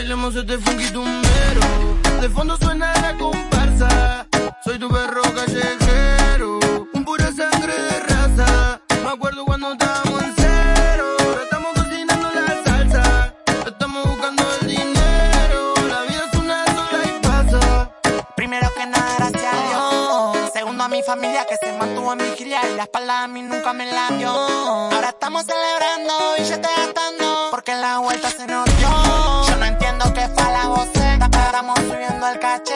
Bailemos este funky tumbero. De fondo suena la comparsa. Soy tu perro callejero. Un pura sangre de raza. Me acuerdo cuando estábamos en cero. Ahora estamos cocinando la salsa. Estamos buscando el dinero. La vida es una sola y pasa. Primero que nada, gracias a Dios. Segundo a mi familia que se mantuvo en vigilia y la espalda a mí nunca me la dio. Ahora estamos celebrando y ya te gastando porque la vuelta se nos dio. Fue la voz, estamos subiendo el caché.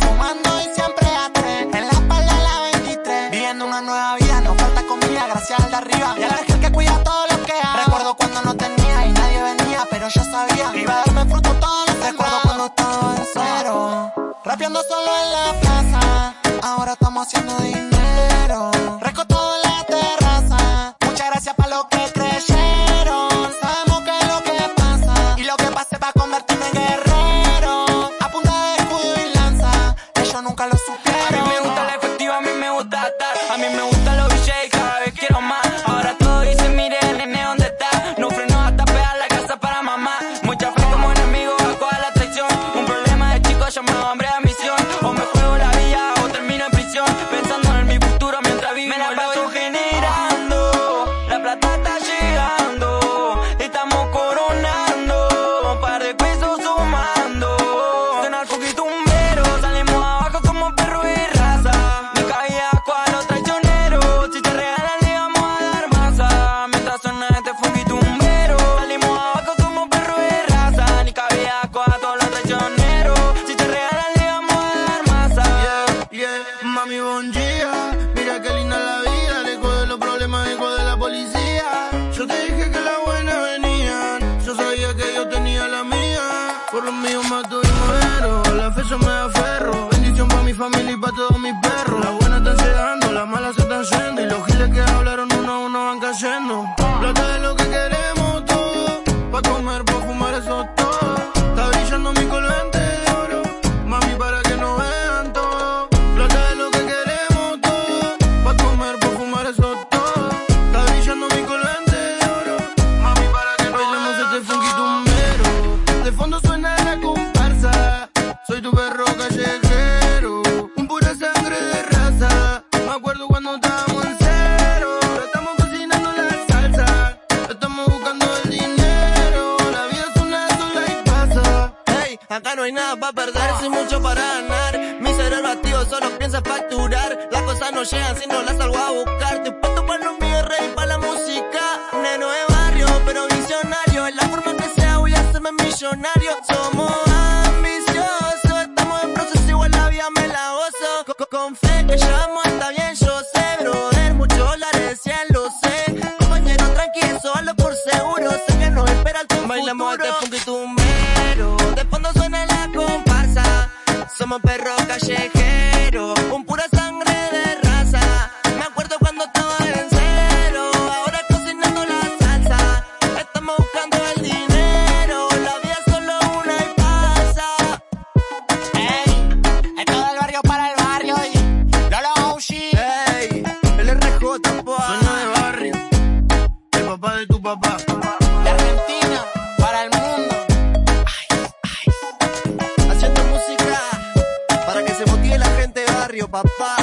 Sumando y siempre a tres, en la espalda la 23. Viviendo una nueva vida, no falta comida, gracias al de arriba. Y al ángel que cuida todo lo que hago. Recuerdo cuando no tenía y nadie venía, pero yo sabía que iba a darme fruto todo lo Recuerdo cuando estaba en cero, rapeando solo en la plaza. Ahora estamos haciendo dinero. Reco todo en la terraza. Muchas gracias para lo que nunca lo supieron. Mami, bon día. Mira qué linda la vida, lejos de los problemas, lejos de la policía. Yo te dije que las buenas venían, yo sabía que yo tenía la mía. Por los míos mato y muero, la fe yo me aferro. Bendición para mi familia y para todos mis perros. Las buenas están llegando, las malas se están yendo. Y los giles que hablaron uno a uno van cayendo. Plata es lo que queremos todo, pa' comer, pa' fumar, eso es todo. Está brillando mi colgante De fondo suena la comparsa, soy tu perro callejero, un pura sangre de raza. Me acuerdo cuando estábamos en cero, ahora estamos cocinando la salsa. Estamos buscando el dinero, la vida es una sola y pasa. Hey, acá no hay nada para perder, sin mucho para ganar. Mi cerebro activo solo piensa facturar. Las cosas no llegan si no las salgo a buscar. Llevamos está bien, yo sé, brother. Muchos dólares, ya lo sé. Compañero, tranquilo, solo por seguro. Sé que nos espera el Bailamos este funky tumbero. De fondo suena la comparsa. Somos perros callejeros. papá de tu papá. De Argentina para el mundo. Ay, ay. Haciendo música para que se motive la gente barrio, papá.